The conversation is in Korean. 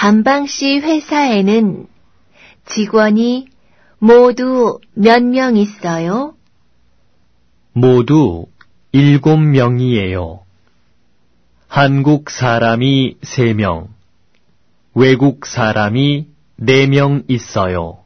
반방 씨 회사에는 직원이 모두 몇 명 있어요? 모두 일곱 명이에요. 한국 사람이 세 명, 외국 사람이 네 명 있어요.